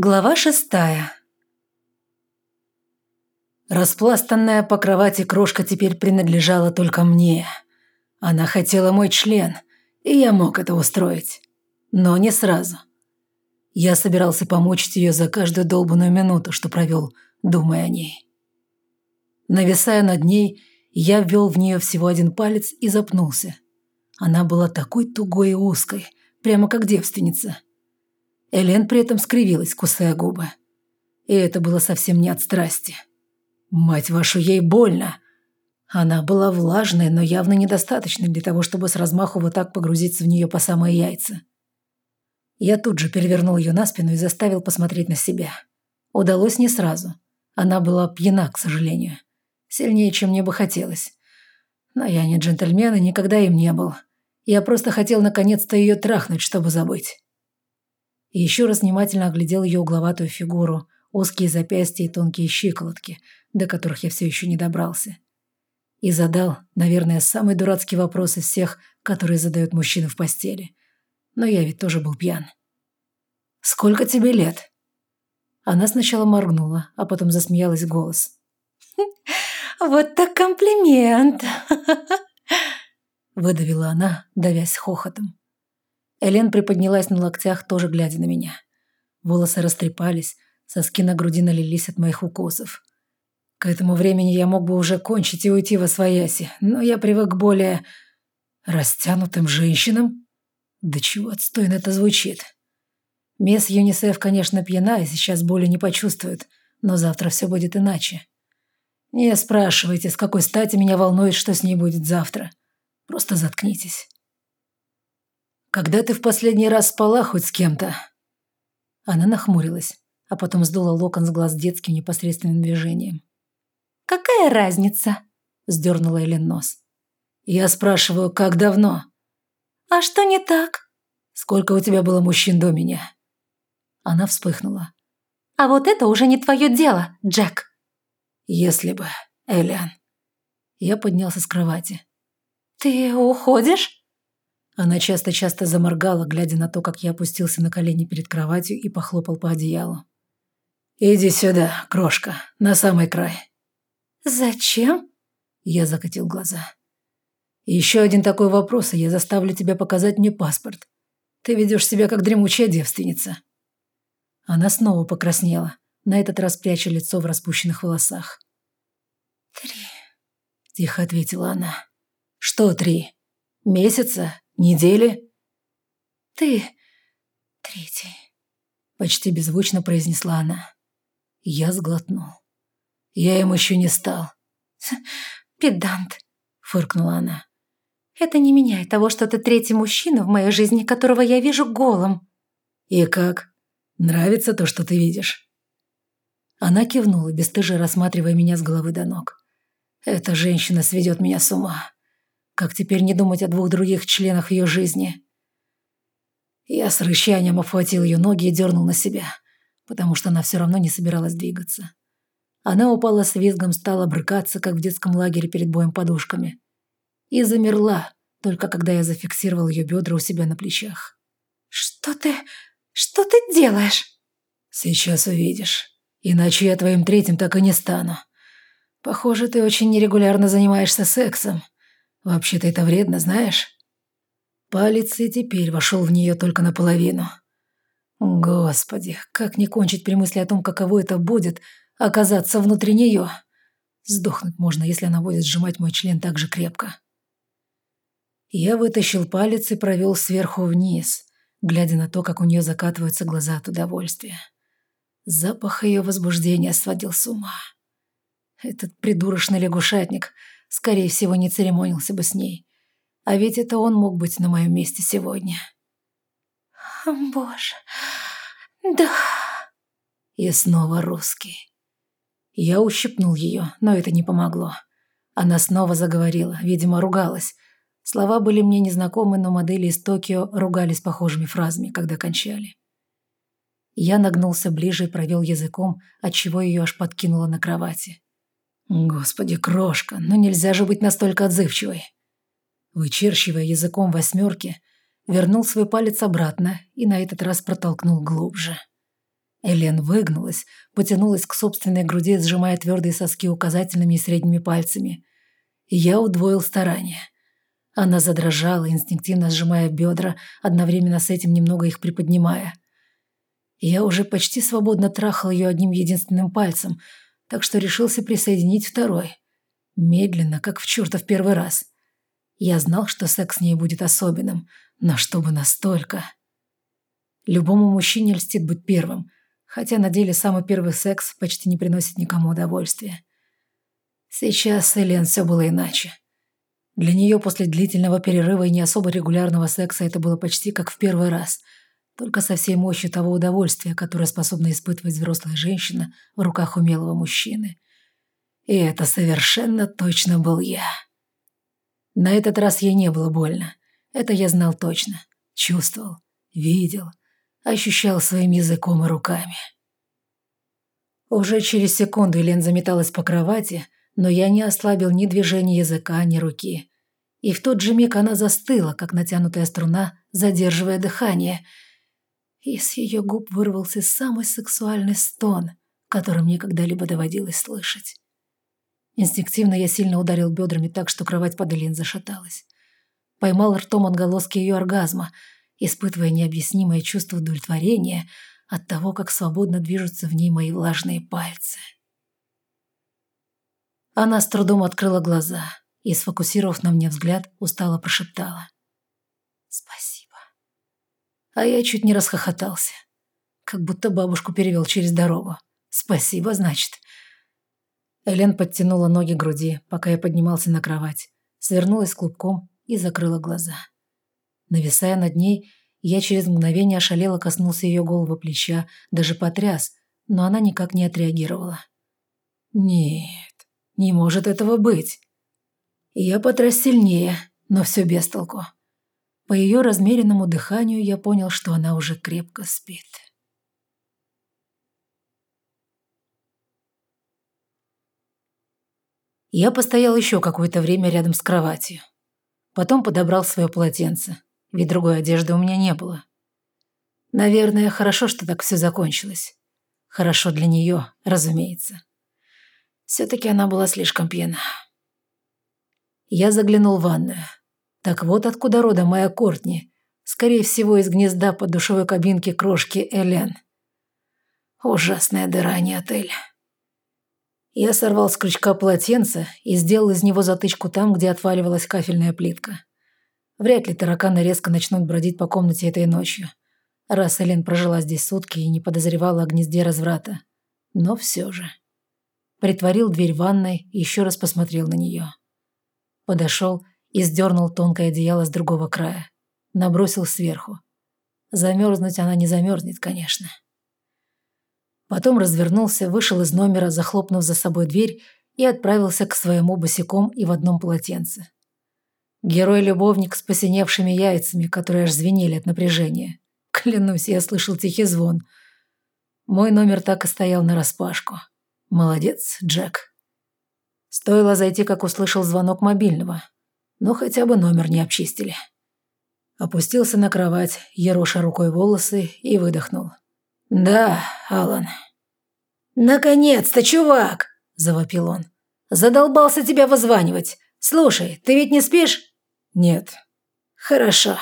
Глава шестая. Распластанная по кровати крошка теперь принадлежала только мне. Она хотела мой член, и я мог это устроить. Но не сразу. Я собирался помочь ее за каждую долбанную минуту, что провел, думая о ней. Нависая над ней, я ввел в нее всего один палец и запнулся. Она была такой тугой и узкой, прямо как девственница – Элен при этом скривилась, кусая губы. И это было совсем не от страсти. Мать вашу, ей больно. Она была влажной, но явно недостаточной для того, чтобы с размаху вот так погрузиться в нее по самые яйца. Я тут же перевернул ее на спину и заставил посмотреть на себя. Удалось не сразу. Она была пьяна, к сожалению. Сильнее, чем мне бы хотелось. Но я не джентльмен и никогда им не был. Я просто хотел наконец-то ее трахнуть, чтобы забыть и еще раз внимательно оглядел ее угловатую фигуру, узкие запястья и тонкие щиколотки, до которых я все еще не добрался. И задал, наверное, самый дурацкий вопрос из всех, которые задают мужчины в постели. Но я ведь тоже был пьян. «Сколько тебе лет?» Она сначала моргнула, а потом засмеялась в голос. «Вот так комплимент!» Выдавила она, давясь хохотом. Элен приподнялась на локтях, тоже глядя на меня. Волосы растрепались, соски на груди налились от моих укусов. К этому времени я мог бы уже кончить и уйти во свояси, но я привык к более... растянутым женщинам? Да чего отстойно это звучит. Мисс ЮНИСЕФ, конечно, пьяна и сейчас боли не почувствует, но завтра все будет иначе. Не спрашивайте, с какой стати меня волнует, что с ней будет завтра. Просто заткнитесь. Когда ты в последний раз спала хоть с кем-то?» Она нахмурилась, а потом сдула локон с глаз детским непосредственным движением. «Какая разница?» – сдернула Элен нос. «Я спрашиваю, как давно?» «А что не так?» «Сколько у тебя было мужчин до меня?» Она вспыхнула. «А вот это уже не твое дело, Джек!» «Если бы, Элиан». Я поднялся с кровати. «Ты уходишь?» Она часто-часто заморгала, глядя на то, как я опустился на колени перед кроватью и похлопал по одеялу. «Иди сюда, крошка, на самый край». «Зачем?» Я закатил глаза. «Еще один такой вопрос, и я заставлю тебя показать мне паспорт. Ты ведешь себя как дремучая девственница». Она снова покраснела, на этот раз пряча лицо в распущенных волосах. «Три», – тихо ответила она. «Что три? Месяца? Недели?» «Ты третий», — почти беззвучно произнесла она. Я сглотнул. Я им еще не стал. «Педант», — фыркнула она. «Это не меняет того, что ты третий мужчина в моей жизни, которого я вижу голым». «И как? Нравится то, что ты видишь?» Она кивнула, бесстыже рассматривая меня с головы до ног. «Эта женщина сведет меня с ума. Как теперь не думать о двух других членах ее жизни? Я с рычанием обхватил ее ноги и дернул на себя, потому что она все равно не собиралась двигаться. Она упала с визгом, стала брыкаться, как в детском лагере перед боем подушками. И замерла, только когда я зафиксировал ее бедра у себя на плечах. «Что ты... что ты делаешь?» «Сейчас увидишь. Иначе я твоим третьим так и не стану. Похоже, ты очень нерегулярно занимаешься сексом. Вообще-то это вредно, знаешь? Палец и теперь вошел в нее только наполовину. Господи, как не кончить при мысли о том, каково это будет оказаться внутри нее? Сдохнуть можно, если она будет сжимать мой член так же крепко. Я вытащил палец и провел сверху вниз, глядя на то, как у нее закатываются глаза от удовольствия. Запах ее возбуждения сводил с ума. Этот придурочный лягушатник — скорее всего, не церемонился бы с ней. А ведь это он мог быть на моем месте сегодня. Боже, да. И снова русский. Я ущипнул ее, но это не помогло. Она снова заговорила, видимо, ругалась. Слова были мне незнакомы, но модели из Токио ругались похожими фразами, когда кончали. Я нагнулся ближе и провел языком, отчего ее аж подкинуло на кровати. Господи, крошка, ну нельзя же быть настолько отзывчивой. Вычерчивая языком восьмерки, вернул свой палец обратно и на этот раз протолкнул глубже. Элен выгнулась, потянулась к собственной груди, сжимая твердые соски указательными и средними пальцами. Я удвоил старания. Она задрожала, инстинктивно сжимая бедра, одновременно с этим немного их приподнимая. Я уже почти свободно трахал ее одним единственным пальцем, так что решился присоединить второй. Медленно, как в чертов первый раз. Я знал, что секс с ней будет особенным, но чтобы настолько... Любому мужчине льстит быть первым, хотя на деле самый первый секс почти не приносит никому удовольствия. Сейчас с Элен все было иначе. Для нее после длительного перерыва и не особо регулярного секса это было почти как в первый раз, только со всей мощью того удовольствия, которое способна испытывать взрослая женщина в руках умелого мужчины. И это совершенно точно был я. На этот раз ей не было больно. Это я знал точно. Чувствовал, видел, ощущал своим языком и руками. Уже через секунду Елен заметалась по кровати, но я не ослабил ни движения языка, ни руки. И в тот же миг она застыла, как натянутая струна, задерживая дыхание. И с ее губ вырвался самый сексуальный стон, который мне когда-либо доводилось слышать. Инстинктивно я сильно ударил бедрами так, что кровать под Элен зашаталась. Поймал ртом отголоски ее оргазма – испытывая необъяснимое чувство удовлетворения от того, как свободно движутся в ней мои влажные пальцы. Она с трудом открыла глаза и, сфокусировав на мне взгляд, устало прошептала. «Спасибо». А я чуть не расхохотался, как будто бабушку перевел через дорогу. «Спасибо, значит». Элен подтянула ноги к груди, пока я поднимался на кровать, свернулась клубком и закрыла глаза. Нависая над ней, я через мгновение ошалело коснулся ее головы плеча, даже потряс, но она никак не отреагировала. «Нет, не может этого быть». Я потряс сильнее, но все без толку. По ее размеренному дыханию я понял, что она уже крепко спит. Я постоял еще какое-то время рядом с кроватью. Потом подобрал свое полотенце ведь другой одежды у меня не было. Наверное, хорошо, что так все закончилось. Хорошо для нее, разумеется. Все-таки она была слишком пьяна. Я заглянул в ванную. Так вот откуда рода моя Кортни. Скорее всего, из гнезда под душевой кабинки крошки Элен. Ужасная дыра, а не отель. Я сорвал с крючка полотенце и сделал из него затычку там, где отваливалась кафельная плитка. Вряд ли тараканы резко начнут бродить по комнате этой ночью. Раз Элен прожила здесь сутки и не подозревала о гнезде разврата. Но все же. Притворил дверь ванной и еще раз посмотрел на нее. Подошел и сдернул тонкое одеяло с другого края. Набросил сверху. Замерзнуть она не замерзнет, конечно. Потом развернулся, вышел из номера, захлопнув за собой дверь и отправился к своему босиком и в одном полотенце. Герой-любовник с посиневшими яйцами, которые аж звенели от напряжения. Клянусь, я слышал тихий звон. Мой номер так и стоял нараспашку. Молодец, Джек. Стоило зайти, как услышал звонок мобильного. Но хотя бы номер не обчистили. Опустился на кровать, ероша рукой волосы и выдохнул. «Да, Алан». «Наконец-то, чувак!» – завопил он. «Задолбался тебя вызванивать. Слушай, ты ведь не спишь?» «Нет». «Хорошо.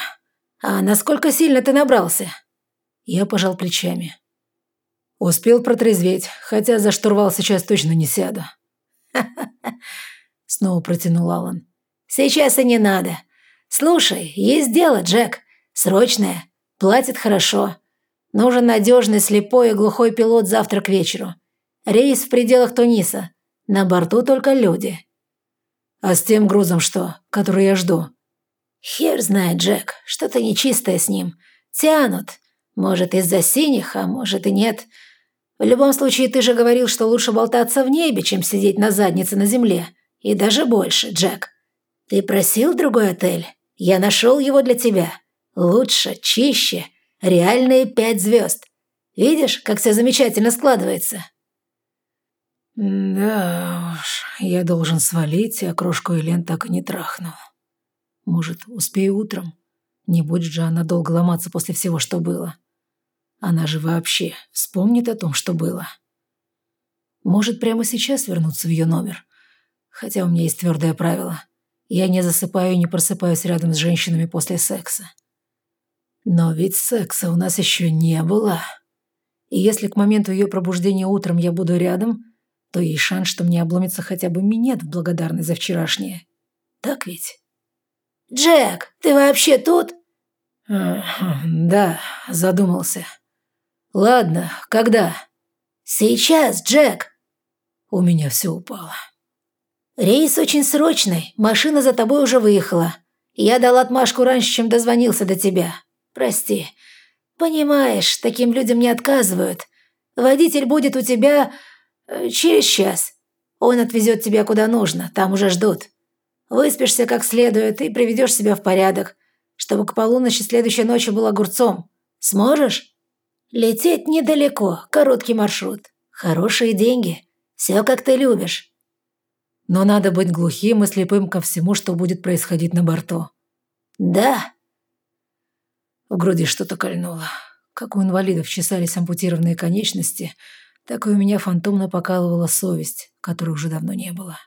А насколько сильно ты набрался?» Я пожал плечами. Успел протрезветь, хотя за штурвал сейчас точно не сяду. Снова протянул Алан. «Сейчас и не надо. Слушай, есть дело, Джек. Срочное. Платит хорошо. Нужен надежный слепой и глухой пилот завтра к вечеру. Рейс в пределах Туниса. На борту только люди». «А с тем грузом что, который я жду?» «Хер знает, Джек, что-то нечистое с ним. Тянут. Может, из-за синих, а может и нет. В любом случае, ты же говорил, что лучше болтаться в небе, чем сидеть на заднице на земле. И даже больше, Джек. Ты просил другой отель? Я нашел его для тебя. Лучше, чище. Реальные пять звезд. Видишь, как все замечательно складывается?» «Да уж, я должен свалить, а крошку Элен так и не трахнул». Может, успею утром? Не будет же она долго ломаться после всего, что было. Она же вообще вспомнит о том, что было. Может, прямо сейчас вернуться в ее номер? Хотя у меня есть твердое правило. Я не засыпаю и не просыпаюсь рядом с женщинами после секса. Но ведь секса у нас еще не было. И если к моменту ее пробуждения утром я буду рядом, то есть шанс, что мне обломится хотя бы минет в благодарность за вчерашнее. Так ведь? «Джек, ты вообще тут?» «Да, задумался. Ладно, когда?» «Сейчас, Джек!» У меня все упало. «Рейс очень срочный, машина за тобой уже выехала. Я дал отмашку раньше, чем дозвонился до тебя. Прости. Понимаешь, таким людям не отказывают. Водитель будет у тебя э, через час. Он отвезет тебя куда нужно, там уже ждут. Выспишься как следует и приведешь себя в порядок, чтобы к полуночи следующей ночи был огурцом. Сможешь? Лететь недалеко, короткий маршрут. Хорошие деньги. Все как ты любишь. Но надо быть глухим и слепым ко всему, что будет происходить на борту. Да. В груди что-то кольнуло. Как у инвалидов чесались ампутированные конечности, так и у меня фантомно покалывала совесть, которой уже давно не было.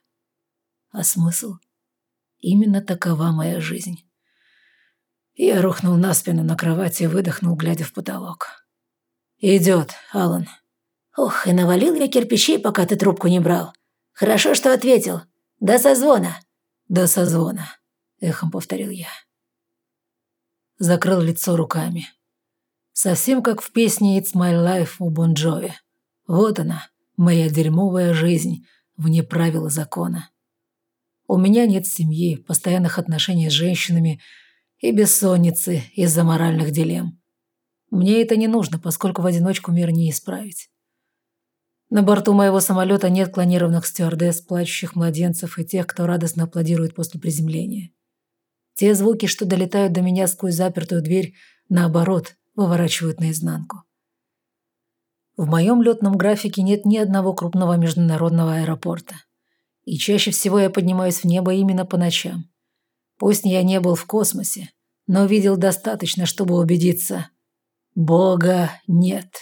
А смысл? Именно такова моя жизнь. Я рухнул на спину на кровати и выдохнул, глядя в потолок. «Идет, Алан. «Ох, и навалил я кирпичей, пока ты трубку не брал. Хорошо, что ответил. До созвона». «До созвона», — эхом повторил я. Закрыл лицо руками. Совсем как в песне «It's my life» у Бон Джови. Вот она, моя дерьмовая жизнь, вне правил закона. У меня нет семьи, постоянных отношений с женщинами и бессонницы из-за моральных дилемм. Мне это не нужно, поскольку в одиночку мир не исправить. На борту моего самолета нет клонированных стюардесс, плачущих младенцев и тех, кто радостно аплодирует после приземления. Те звуки, что долетают до меня сквозь запертую дверь, наоборот, выворачивают наизнанку. В моем летном графике нет ни одного крупного международного аэропорта и чаще всего я поднимаюсь в небо именно по ночам. Пусть я не был в космосе, но видел достаточно, чтобы убедиться. Бога нет.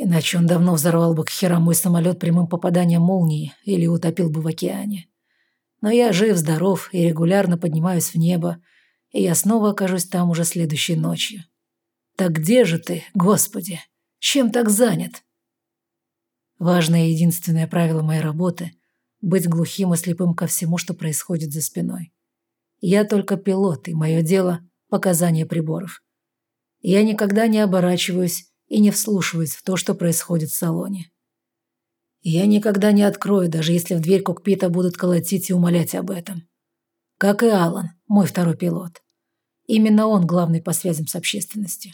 Иначе он давно взорвал бы к херам мой самолет прямым попаданием молнии или утопил бы в океане. Но я жив-здоров и регулярно поднимаюсь в небо, и я снова окажусь там уже следующей ночью. Так где же ты, Господи? Чем так занят? Важное единственное правило моей работы быть глухим и слепым ко всему, что происходит за спиной. Я только пилот, и мое дело – показание приборов. Я никогда не оборачиваюсь и не вслушиваюсь в то, что происходит в салоне. Я никогда не открою, даже если в дверь кокпита будут колотить и умолять об этом. Как и Алан, мой второй пилот. Именно он главный по связям с общественностью.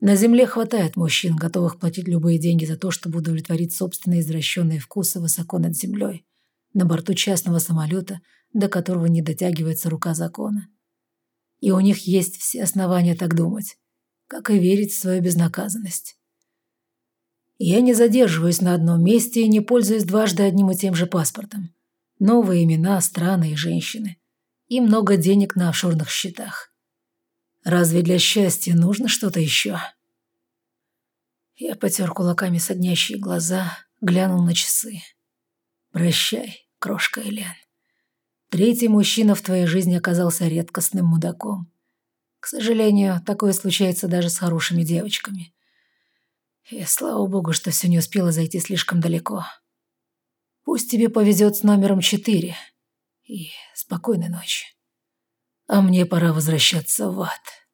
На Земле хватает мужчин, готовых платить любые деньги за то, чтобы удовлетворить собственные извращенные вкусы высоко над землей, на борту частного самолета, до которого не дотягивается рука закона. И у них есть все основания так думать, как и верить в свою безнаказанность. Я не задерживаюсь на одном месте и не пользуюсь дважды одним и тем же паспортом. Новые имена, страны и женщины. И много денег на офшорных счетах. Разве для счастья нужно что-то еще? Я потер кулаками соднящие глаза, глянул на часы. Прощай, крошка Элен. Третий мужчина в твоей жизни оказался редкостным мудаком. К сожалению, такое случается даже с хорошими девочками. И слава богу, что все не успело зайти слишком далеко. Пусть тебе повезет с номером четыре. И спокойной ночи. А мне пора возвращаться в ад.